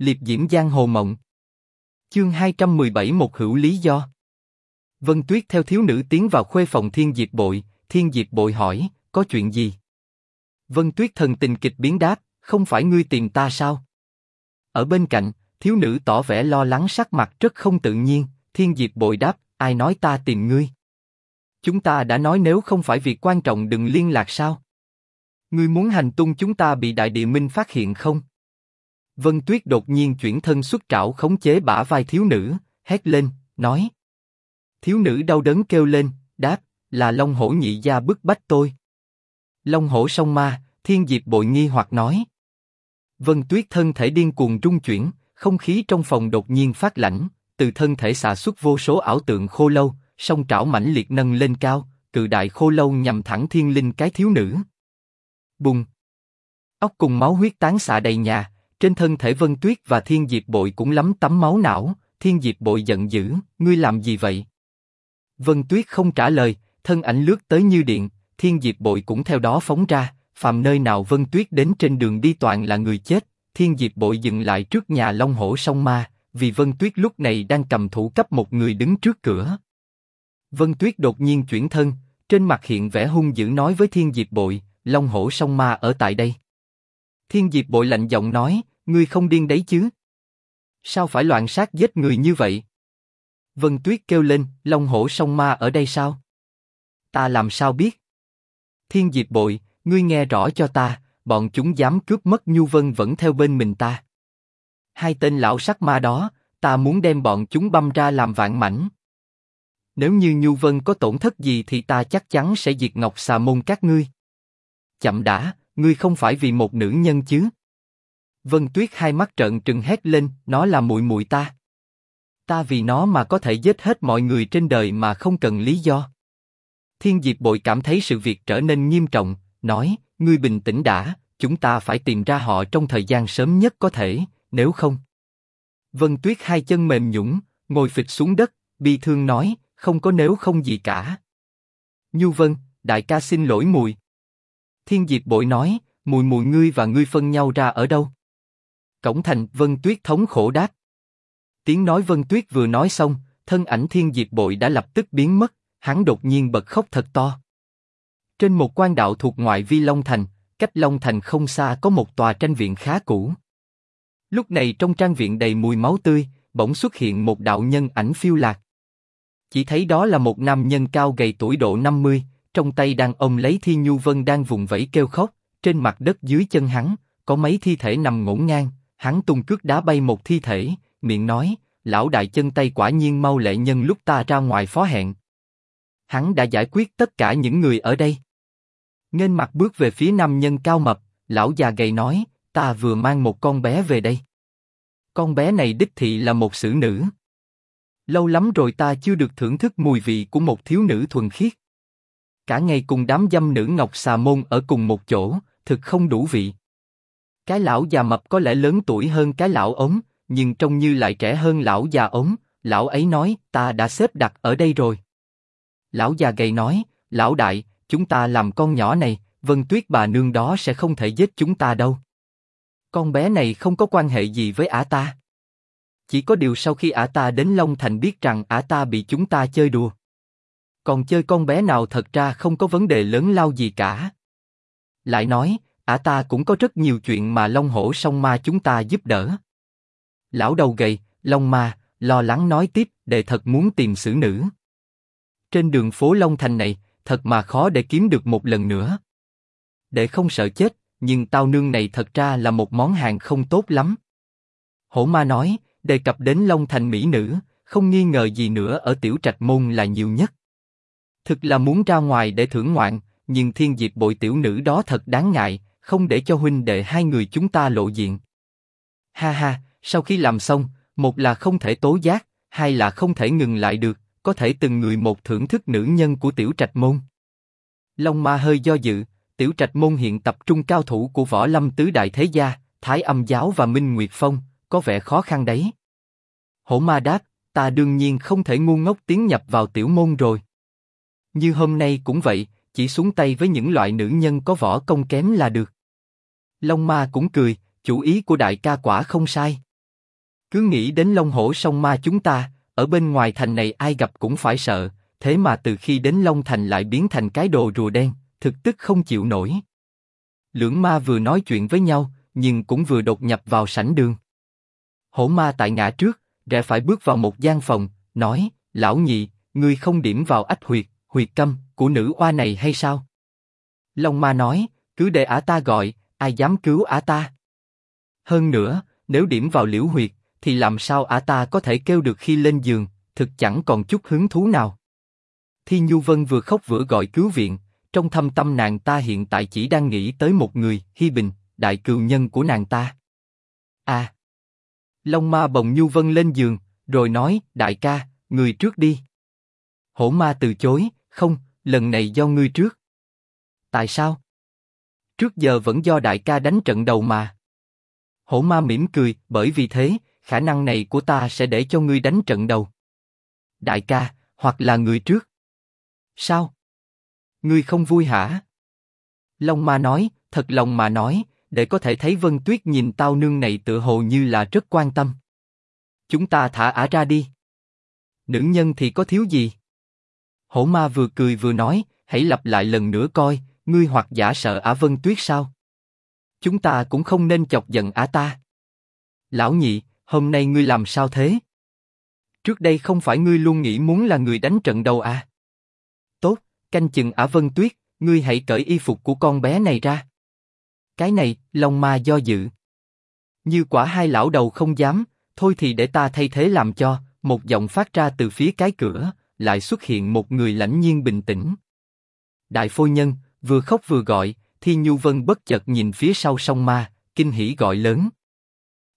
liệp diễm giang hồ mộng. Chương 217 một hữu lý do. Vân Tuyết theo thiếu nữ tiến vào khuê phòng Thiên Diệp Bội, Thiên Diệp Bội hỏi, có chuyện gì? Vân Tuyết thần tình kịch biến đáp, không phải ngươi tìm ta sao? Ở bên cạnh, thiếu nữ tỏ vẻ lo lắng sắc mặt rất không tự nhiên, Thiên Diệp Bội đáp, ai nói ta tìm ngươi? Chúng ta đã nói nếu không phải việc quan trọng đừng liên lạc sao? Ngươi muốn hành tung chúng ta bị Đại Địa Minh phát hiện không? Vân Tuyết đột nhiên chuyển thân xuất trảo khống chế bả vai thiếu nữ, hét lên, nói. Thiếu nữ đau đớn kêu lên, đáp, là Long Hổ nhị gia bức bách tôi. Long Hổ sông ma, Thiên Diệp bội nghi hoặc nói. Vân Tuyết thân thể điên cuồng trung chuyển, không khí trong phòng đột nhiên phát lạnh, từ thân thể xả xuất vô số ảo tượng khô lâu, song trảo mãnh liệt nâng lên cao, cự đại khô lâu nhằm thẳng thiên linh cái thiếu nữ. Bùng! Ốc cùng máu huyết tán xạ đầy nhà, trên thân thể Vân Tuyết và Thiên Diệp Bội cũng lắm tấm máu não. Thiên Diệp Bội giận dữ, ngươi làm gì vậy? Vân Tuyết không trả lời, thân ảnh lướt tới như điện, Thiên Diệp Bội cũng theo đó phóng ra. Phạm nơi nào Vân Tuyết đến trên đường đi toàn là người chết. Thiên Diệp Bội dừng lại trước nhà Long Hổ sông ma, vì Vân Tuyết lúc này đang cầm thủ cấp một người đứng trước cửa. Vân Tuyết đột nhiên chuyển thân, trên mặt hiện vẻ hung dữ nói với Thiên Diệp Bội, Long Hổ sông ma ở tại đây. Thiên Diệp Bội lạnh giọng nói, ngươi không điên đấy chứ? Sao phải loạn sát giết người như vậy? Vân Tuyết kêu lên, Long Hổ sông ma ở đây sao? Ta làm sao biết? Thiên Diệp Bội, ngươi nghe rõ cho ta, bọn chúng dám cướp mất Nhu Vân vẫn theo bên mình ta. Hai tên lão sắc ma đó, ta muốn đem bọn chúng băm ra làm vạn mảnh. Nếu như Nhu Vân có tổn thất gì thì ta chắc chắn sẽ diệt Ngọc Xà môn các ngươi. Chậm đã, ngươi không phải vì một nữ nhân chứ? Vân Tuyết hai mắt trợn trừng hét lên, nó là muội muội ta. Ta vì nó mà có thể giết hết mọi người trên đời mà không cần lý do. Thiên Diệp Bội cảm thấy sự việc trở nên nghiêm trọng, nói, ngươi bình tĩnh đã, chúng ta phải tìm ra họ trong thời gian sớm nhất có thể, nếu không. Vân Tuyết hai chân mềm nhũn, ngồi phịch xuống đất, bi thương nói, không có nếu không gì cả. Nhu Vân, đại ca xin lỗi mùi. Thiên Diệp Bội nói, mùi mùi ngươi và ngươi phân nhau ra ở đâu? Cổng thành, Vân Tuyết thống khổ đáp. Tiếng nói Vân Tuyết vừa nói xong, thân ảnh Thiên Diệp Bội đã lập tức biến mất, hắn đột nhiên bật khóc thật to. Trên một quan đạo thuộc ngoại vi Long Thành, cách Long Thành không xa có một tòa tranh viện khá cũ. Lúc này trong trang viện đầy mùi máu tươi, bỗng xuất hiện một đạo nhân ảnh phiêu lạc. Chỉ thấy đó là một nam nhân cao gầy tuổi độ 50, trong tay đang ôm lấy Thi Nhu Vân đang vùng vẫy kêu khóc, trên mặt đất dưới chân hắn, có mấy thi thể nằm ngổn ngang, hắn tung cước đá bay một thi thể, miệng nói, lão đại chân tay quả nhiên mau lẹ nhân lúc ta ra ngoài phó hẹn. Hắn đã giải quyết tất cả những người ở đây. nên mặt bước về phía nam nhân cao mập, lão già gầy nói, ta vừa mang một con bé về đây. Con bé này đích thị là một xử nữ. Lâu lắm rồi ta chưa được thưởng thức mùi vị của một thiếu nữ thuần khiết. Cả ngày cùng đám dâm nữ ngọc xà môn ở cùng một chỗ, thực không đủ vị. Cái lão già mập có lẽ lớn tuổi hơn cái lão ống, nhưng trông như lại trẻ hơn lão già ống. Lão ấy nói, ta đã xếp đặt ở đây rồi. Lão già gầy nói, lão đại, chúng ta làm con nhỏ này, Vân Tuyết bà nương đó sẽ không thể giết chúng ta đâu. Con bé này không có quan hệ gì với ả ta. Chỉ có điều sau khi ả ta đến Long Thành biết rằng ả ta bị chúng ta chơi đùa. Còn chơi con bé nào thật ra không có vấn đề lớn lao gì cả. Lại nói, ả ta cũng có rất nhiều chuyện mà Long Hổ song ma chúng ta giúp đỡ. Lão đầu gầy, Long Ma, lo lắng nói tiếp, đệ thật muốn tìm xử nữ. Trên đường phố Long Thành này, thật mà khó để kiếm được một lần nữa. Đệ không sợ chết, nhưng tao nương này thật ra là một món hàng không tốt lắm. Hổ Ma nói, đề cập đến Long Thành mỹ nữ, không nghi ngờ gì nữa ở tiểu trạch môn là nhiều nhất. Thực là muốn ra ngoài để thưởng ngoạn, nhưng thiên diệp bội tiểu nữ đó thật đáng ngại, không để cho huynh đệ hai người chúng ta lộ diện. Ha ha, sau khi làm xong, một là không thể tố giác, hai là không thể ngừng lại được, có thể từng người một thưởng thức nữ nhân của tiểu trạch môn. Long Ma hơi do dự, tiểu trạch môn hiện tập trung cao thủ của võ lâm tứ đại thế gia, thái âm giáo và minh nguyệt phong, có vẻ khó khăn đấy. Hổ Ma đáp, ta đương nhiên không thể ngu ngốc tiến nhập vào tiểu môn rồi. Như hôm nay cũng vậy, chỉ xuống tay với những loại nữ nhân có võ công kém là được. Long Ma cũng cười, chủ ý của đại ca quả không sai. Cứ nghĩ đến Long Hổ sông ma chúng ta, ở bên ngoài thành này ai gặp cũng phải sợ, thế mà từ khi đến Long Thành lại biến thành cái đồ rùa đen, thực tức không chịu nổi. Lưỡng ma vừa nói chuyện với nhau, nhưng cũng vừa đột nhập vào sảnh đường. Hổ ma tại ngã trước, rẽ phải bước vào một gian phòng, nói, lão nhị, ngươi không điểm vào ách huyệt, huyệt câm của nữ oa này hay sao? Long ma nói, cứ để ả ta gọi, ai dám cứu ả ta? Hơn nữa, nếu điểm vào liễu huyệt, thì làm sao ả ta có thể kêu được khi lên giường, thực chẳng còn chút hứng thú nào. Thi Nhu Vân vừa khóc vừa gọi cứu viện, trong thâm tâm nàng ta hiện tại chỉ đang nghĩ tới một người, Hi Bình, đại cừu nhân của nàng ta. À! Long ma bồng Nhu Vân lên giường, rồi nói, đại ca, người trước đi. Hổ ma từ chối, không, lần này do ngươi trước. Tại sao? Trước giờ vẫn do đại ca đánh trận đầu mà. Hổ ma mỉm cười, bởi vì thế, khả năng này của ta sẽ để cho ngươi đánh trận đầu. Đại ca, hoặc là người trước. Sao? Ngươi không vui hả? Long ma nói, thật lòng mà nói, để có thể thấy Vân Tuyết nhìn tao nương này tựa hồ như là rất quan tâm. Chúng ta thả ả ra đi. Nữ nhân thì có thiếu gì? Hổ ma vừa cười vừa nói, hãy lặp lại lần nữa coi, ngươi hoặc giả sợ Á Vân Tuyết sao? Chúng ta cũng không nên chọc giận Á ta. Lão nhị, hôm nay ngươi làm sao thế? Trước đây không phải ngươi luôn nghĩ muốn là người đánh trận đầu à? Tốt, canh chừng Á Vân Tuyết, ngươi hãy cởi y phục của con bé này ra. Cái này, Long Ma do dự. Như quả hai lão đầu không dám, thôi thì để ta thay thế làm cho. Một giọng phát ra từ phía cái cửa, lại xuất hiện một người lãnh nhiên bình tĩnh. Đại phôi nhân vừa khóc vừa gọi, Thi Nhu Vân bất chợt nhìn phía sau sông ma, kinh hỉ gọi lớn.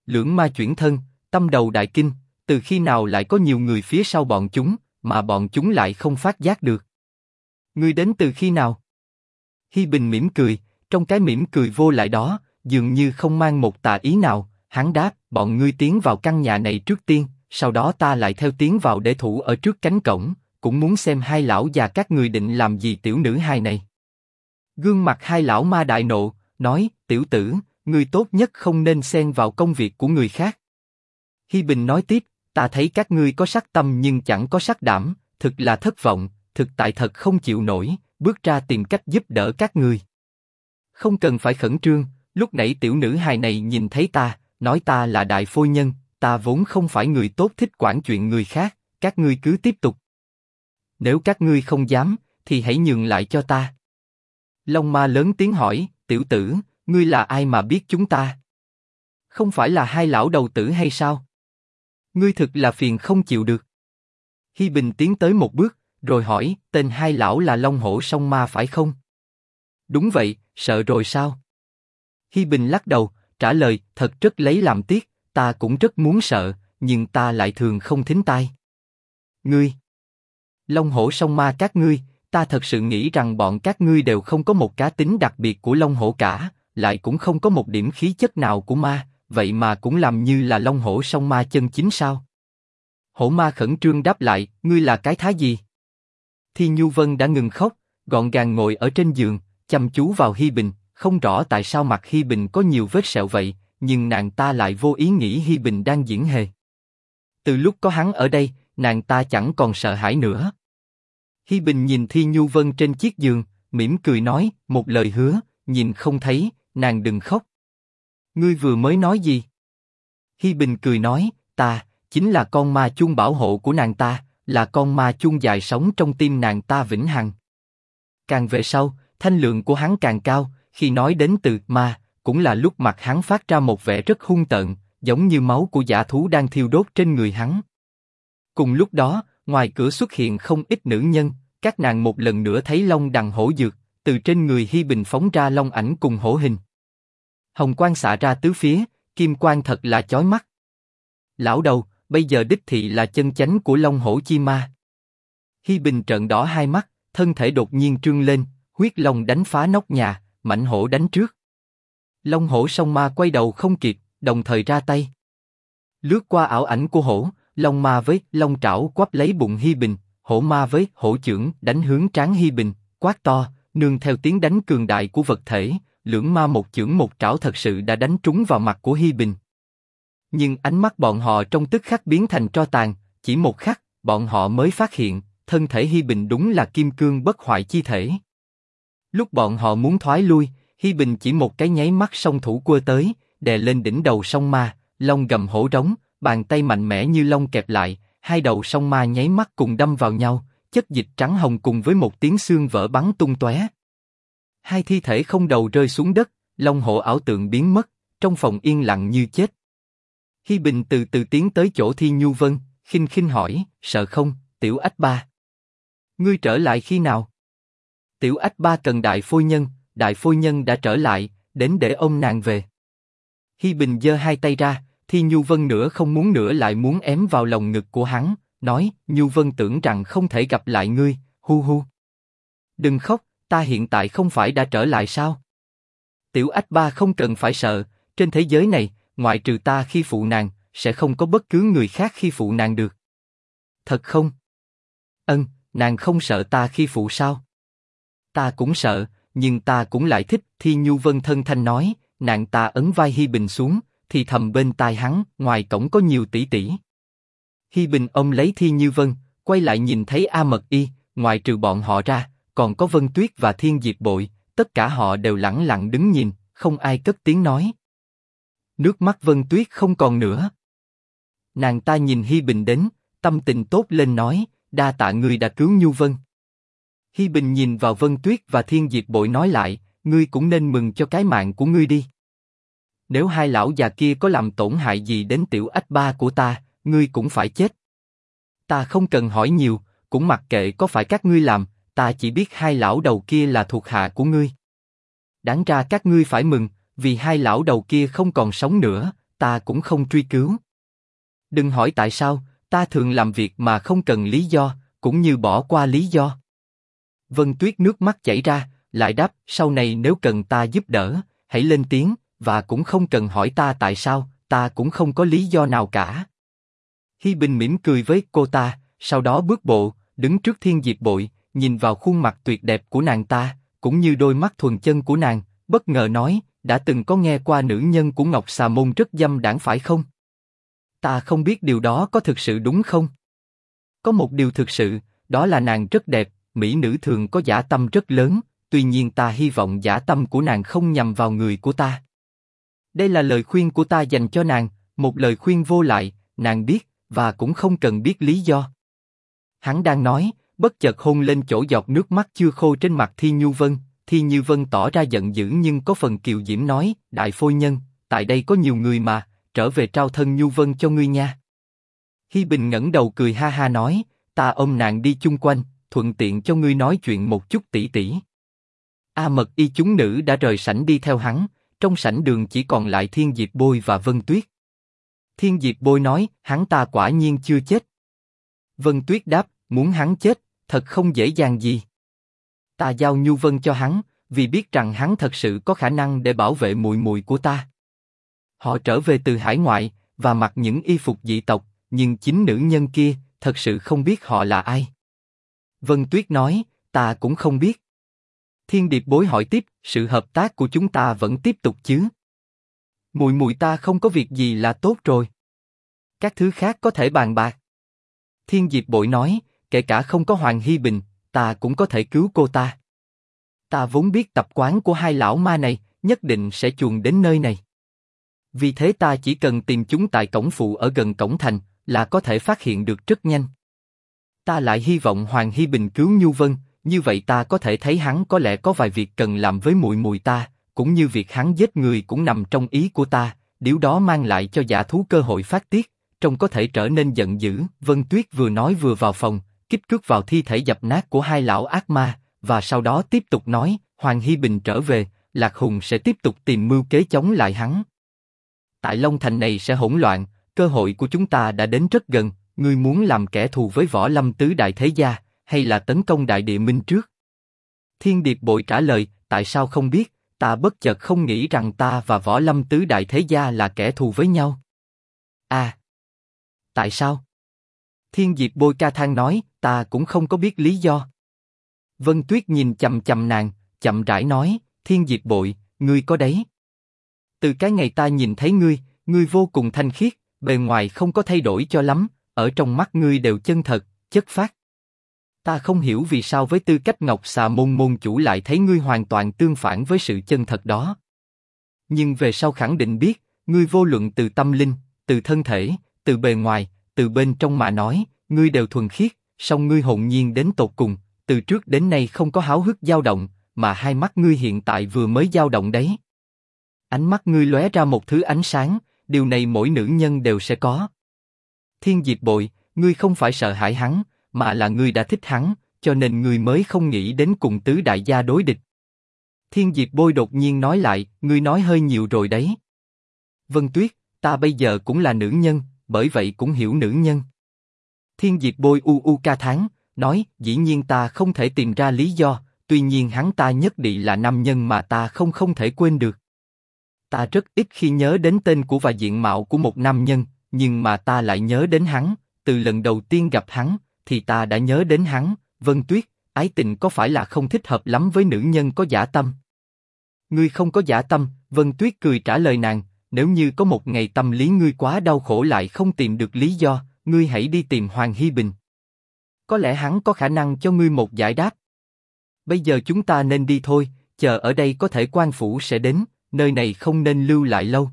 Lưỡng ma chuyển thân, tâm đầu đại kinh, từ khi nào lại có nhiều người phía sau bọn chúng, mà bọn chúng lại không phát giác được. Ngươi đến từ khi nào? Hi Bình mỉm cười, trong cái mỉm cười vô lại đó, dường như không mang một tà ý nào, hắn đáp, bọn ngươi tiến vào căn nhà này trước tiên, sau đó ta lại theo tiếng vào để thủ ở trước cánh cổng, cũng muốn xem hai lão già các người định làm gì tiểu nữ hai này. Gương mặt hai lão ma đại nộ, nói, tiểu tử, ngươi tốt nhất không nên xen vào công việc của người khác. Hi Bình nói tiếp, ta thấy các ngươi có sắc tâm nhưng chẳng có sắc đảm, thực là thất vọng, thực tại thật không chịu nổi, bước ra tìm cách giúp đỡ các ngươi. Không cần phải khẩn trương, lúc nãy tiểu nữ hài này nhìn thấy ta, nói ta là đại phôi nhân, ta vốn không phải người tốt thích quản chuyện người khác, các ngươi cứ tiếp tục. Nếu các ngươi không dám, thì hãy nhường lại cho ta. Long ma lớn tiếng hỏi, tiểu tử, ngươi là ai mà biết chúng ta? Không phải là hai lão đầu tử hay sao? Ngươi thực là phiền không chịu được. Hi Bình tiến tới một bước, rồi hỏi, tên hai lão là Long Hổ Song Ma phải không? Đúng vậy, sợ rồi sao? Hi Bình lắc đầu, trả lời, thật rất lấy làm tiếc, ta cũng rất muốn sợ, nhưng ta lại thường không thính tai. Ngươi, Long Hổ Song Ma các ngươi, ta thật sự nghĩ rằng bọn các ngươi đều không có một cá tính đặc biệt của Long Hổ cả, lại cũng không có một điểm khí chất nào của ma, vậy mà cũng làm như là Long Hổ Song Ma chân chính sao? Hổ Ma khẩn trương đáp lại, ngươi là cái thái gì? Thi Nhu Vân đã ngừng khóc, gọn gàng ngồi ở trên giường, chăm chú vào Hi Bình, không rõ tại sao mặt Hi Bình có nhiều vết sẹo vậy, nhưng nàng ta lại vô ý nghĩ Hi Bình đang diễn hề. Từ lúc có hắn ở đây, nàng ta chẳng còn sợ hãi nữa. Hi Bình nhìn Thi Nhu Vân trên chiếc giường, mỉm cười nói, một lời hứa, nhìn không thấy, nàng đừng khóc. Ngươi vừa mới nói gì? Hi Bình cười nói, ta, chính là con ma chuông bảo hộ của nàng ta, là con ma chuông dài sống trong tim nàng ta vĩnh hằng. Càng về sau, thanh lượng của hắn càng cao, khi nói đến từ ma, cũng là lúc mặt hắn phát ra một vẻ rất hung tợn, giống như máu của giả thú đang thiêu đốt trên người hắn. Cùng lúc đó, ngoài cửa xuất hiện không ít nữ nhân, các nàng một lần nữa thấy long đằng hổ dược, từ trên người Hi Bình phóng ra long ảnh cùng hổ hình. Hồng quang xạ ra tứ phía, kim quang thật là chói mắt. Lão đầu, bây giờ đích thị là chân chánh của long hổ chi ma. Hi Bình trợn đỏ hai mắt, thân thể đột nhiên trương lên, huyết long đánh phá nóc nhà, mạnh hổ đánh trước. Long hổ song ma quay đầu không kịp, đồng thời ra tay. Lướt qua ảo ảnh của hổ, long ma với long trảo quắp lấy bụng Hi Bình, hổ ma với hổ trưởng đánh hướng trán Hi Bình, quát to, nương theo tiếng đánh cường đại của vật thể, lưỡng ma một chưởng một trảo thật sự đã đánh trúng vào mặt của Hi Bình. Nhưng ánh mắt bọn họ trong tức khắc biến thành tro tàn, chỉ một khắc, bọn họ mới phát hiện, thân thể Hi Bình đúng là kim cương bất hoại chi thể. Lúc bọn họ muốn thoái lui, Hi Bình chỉ một cái nháy mắt song thủ quơ tới, đè lên đỉnh đầu song ma, long gầm hổ rống, bàn tay mạnh mẽ như long kẹp lại, hai đầu song ma nháy mắt cùng đâm vào nhau, chất dịch trắng hồng cùng với một tiếng xương vỡ bắn tung tóe. Hai thi thể không đầu rơi xuống đất, long hổ ảo tượng biến mất, trong phòng yên lặng như chết. Hi Bình từ từ tiến tới chỗ Thi Nhu Vân, khinh khinh hỏi, sợ không, Tiểu Ách Ba? Ngươi trở lại khi nào? Tiểu Ách Ba cần đại phôi nhân, đại phôi nhân đã trở lại, đến để ông nàng về. Hi Bình giơ hai tay ra, Thi Nhu Vân nữa không muốn nữa lại muốn ém vào lòng ngực của hắn, nói, Nhu Vân tưởng rằng không thể gặp lại ngươi, hu hu. Đừng khóc, ta hiện tại không phải đã trở lại sao? Tiểu Ách Ba không cần phải sợ, trên thế giới này, ngoại trừ ta khi phụ nàng, sẽ không có bất cứ người khác khi phụ nàng được. Thật không? Ân, nàng không sợ ta khi phụ sao? Ta cũng sợ, nhưng ta cũng lại thích. Thi Nhu Vân thân thanh nói, nàng ta ấn vai Hi Bình xuống, thì thầm bên tai hắn, ngoài cổng có nhiều tỷ tỷ. Hi Bình ôm lấy Thi Như Vân, quay lại nhìn thấy A Mật Y, ngoài trừ bọn họ ra, còn có Vân Tuyết và Thiên Diệp Bội, tất cả họ đều lặng lặng đứng nhìn, không ai cất tiếng nói. Nước mắt Vân Tuyết không còn nữa. Nàng ta nhìn Hi Bình đến, tâm tình tốt lên nói, đa tạ người đã cứu Nhu Vân. Hi Bình nhìn vào Vân Tuyết và Thiên Diệp Bội nói lại, ngươi cũng nên mừng cho cái mạng của ngươi đi. Nếu hai lão già kia có làm tổn hại gì đến tiểu ách ba của ta, ngươi cũng phải chết. Ta không cần hỏi nhiều, cũng mặc kệ có phải các ngươi làm, ta chỉ biết hai lão đầu kia là thuộc hạ của ngươi. Đáng ra các ngươi phải mừng, vì hai lão đầu kia không còn sống nữa, ta cũng không truy cứu. Đừng hỏi tại sao, ta thường làm việc mà không cần lý do, cũng như bỏ qua lý do. Vân Tuyết nước mắt chảy ra, lại đáp, sau này nếu cần ta giúp đỡ, hãy lên tiếng, và cũng không cần hỏi ta tại sao, ta cũng không có lý do nào cả. Hi Bình mỉm cười với cô ta, sau đó bước bộ, đứng trước Thiên Diệp Bội, nhìn vào khuôn mặt tuyệt đẹp của nàng ta, cũng như đôi mắt thuần chân của nàng, bất ngờ nói, đã từng có nghe qua nữ nhân của Ngọc Xà Môn rất dâm đảng phải không? Ta không biết điều đó có thực sự đúng không? Có một điều thực sự, đó là nàng rất đẹp, mỹ nữ thường có giả tâm rất lớn, tuy nhiên ta hy vọng giả tâm của nàng không nhằm vào người của ta. Đây là lời khuyên của ta dành cho nàng, một lời khuyên vô lại, nàng biết, và cũng không cần biết lý do. Hắn đang nói, bất chợt hôn lên chỗ giọt nước mắt chưa khô trên mặt Thi Nhu Vân. Thi Như Vân tỏ ra giận dữ nhưng có phần kiều diễm nói, đại phôi nhân, tại đây có nhiều người mà, trở về trao thân Nhu Vân cho ngươi nha. Hi Bình ngẩng đầu cười ha ha nói, ta ôm nàng đi chung quanh, thuận tiện cho ngươi nói chuyện một chút tỉ tỉ. A Mật y chúng nữ đã rời sảnh đi theo hắn, trong sảnh đường chỉ còn lại Thiên Diệp Bôi và Vân Tuyết. Thiên Diệp Bôi nói, hắn ta quả nhiên chưa chết. Vân Tuyết đáp, muốn hắn chết, thật không dễ dàng gì. Ta giao Nhu Vân cho hắn, vì biết rằng hắn thật sự có khả năng để bảo vệ mùi mùi của ta. Họ trở về từ hải ngoại và mặc những y phục dị tộc, nhưng chính nữ nhân kia thật sự không biết họ là ai. Vân Tuyết nói, ta cũng không biết. Thiên Điệp bối hỏi tiếp, sự hợp tác của chúng ta vẫn tiếp tục chứ? Mùi mùi ta không có việc gì là tốt rồi. Các thứ khác có thể bàn bạc. Thiên Diệp bội nói, kể cả không có Hoàng Hy Bình, ta cũng có thể cứu cô ta. Ta vốn biết tập quán của hai lão ma này, nhất định sẽ chuồn đến nơi này. Vì thế ta chỉ cần tìm chúng tại cổng phụ ở gần cổng thành, là có thể phát hiện được rất nhanh. Ta lại hy vọng Hoàng Hy Bình cứu Nhu Vân, như vậy ta có thể thấy hắn có lẽ có vài việc cần làm với mùi mùi ta, cũng như việc hắn giết người cũng nằm trong ý của ta, điều đó mang lại cho giả thú cơ hội phát tiết, trông có thể trở nên giận dữ. Vân Tuyết vừa nói vừa vào phòng, kích cước vào thi thể dập nát của hai lão ác ma, và sau đó tiếp tục nói, Hoàng Hy Bình trở về, Lạc Hùng sẽ tiếp tục tìm mưu kế chống lại hắn. Tại Long Thành này sẽ hỗn loạn, cơ hội của chúng ta đã đến rất gần, ngươi muốn làm kẻ thù với võ lâm tứ đại thế gia, hay là tấn công đại địa minh trước? Thiên Điệp bội trả lời, tại sao không biết, ta bất chợt không nghĩ rằng ta và võ lâm tứ đại thế gia là kẻ thù với nhau. À, tại sao? Thiên Diệp bôi ca than nói, ta cũng không có biết lý do. Vân Tuyết nhìn chầm chầm nàng, chậm rãi nói, Thiên Diệp bội, ngươi có đấy. Từ cái ngày ta nhìn thấy ngươi, ngươi vô cùng thanh khiết, bề ngoài không có thay đổi cho lắm, ở trong mắt ngươi đều chân thật, chất phát. Ta không hiểu vì sao với tư cách Ngọc Xà môn môn chủ lại thấy ngươi hoàn toàn tương phản với sự chân thật đó. Nhưng về sau khẳng định biết, ngươi vô luận từ tâm linh, từ thân thể, từ bề ngoài, từ bên trong mà nói, ngươi đều thuần khiết, song ngươi hồn nhiên đến tột cùng, từ trước đến nay không có háo hức dao động, mà hai mắt ngươi hiện tại vừa mới dao động đấy. Ánh mắt ngươi lóe ra một thứ ánh sáng, điều này mỗi nữ nhân đều sẽ có. Thiên Diệp Bội, ngươi không phải sợ hãi hắn, mà là ngươi đã thích hắn, cho nên ngươi mới không nghĩ đến cùng tứ đại gia đối địch. Thiên Diệp Bôi đột nhiên nói lại, ngươi nói hơi nhiều rồi đấy. Vân Tuyết, ta bây giờ cũng là nữ nhân, bởi vậy cũng hiểu nữ nhân. Thiên Diệp Bôi u u ca tháng, nói, dĩ nhiên ta không thể tìm ra lý do, tuy nhiên hắn ta nhất định là nam nhân mà ta không không thể quên được. Ta rất ít khi nhớ đến tên của và diện mạo của một nam nhân, nhưng mà ta lại nhớ đến hắn, từ lần đầu tiên gặp hắn, thì ta đã nhớ đến hắn, Vân Tuyết, ái tình có phải là không thích hợp lắm với nữ nhân có giả tâm? Ngươi không có giả tâm, Vân Tuyết cười trả lời nàng, nếu như có một ngày tâm lý ngươi quá đau khổ lại không tìm được lý do, ngươi hãy đi tìm Hoàng Hi Bình. Có lẽ hắn có khả năng cho ngươi một giải đáp. Bây giờ chúng ta nên đi thôi, chờ ở đây có thể quan phủ sẽ đến, nơi này không nên lưu lại lâu.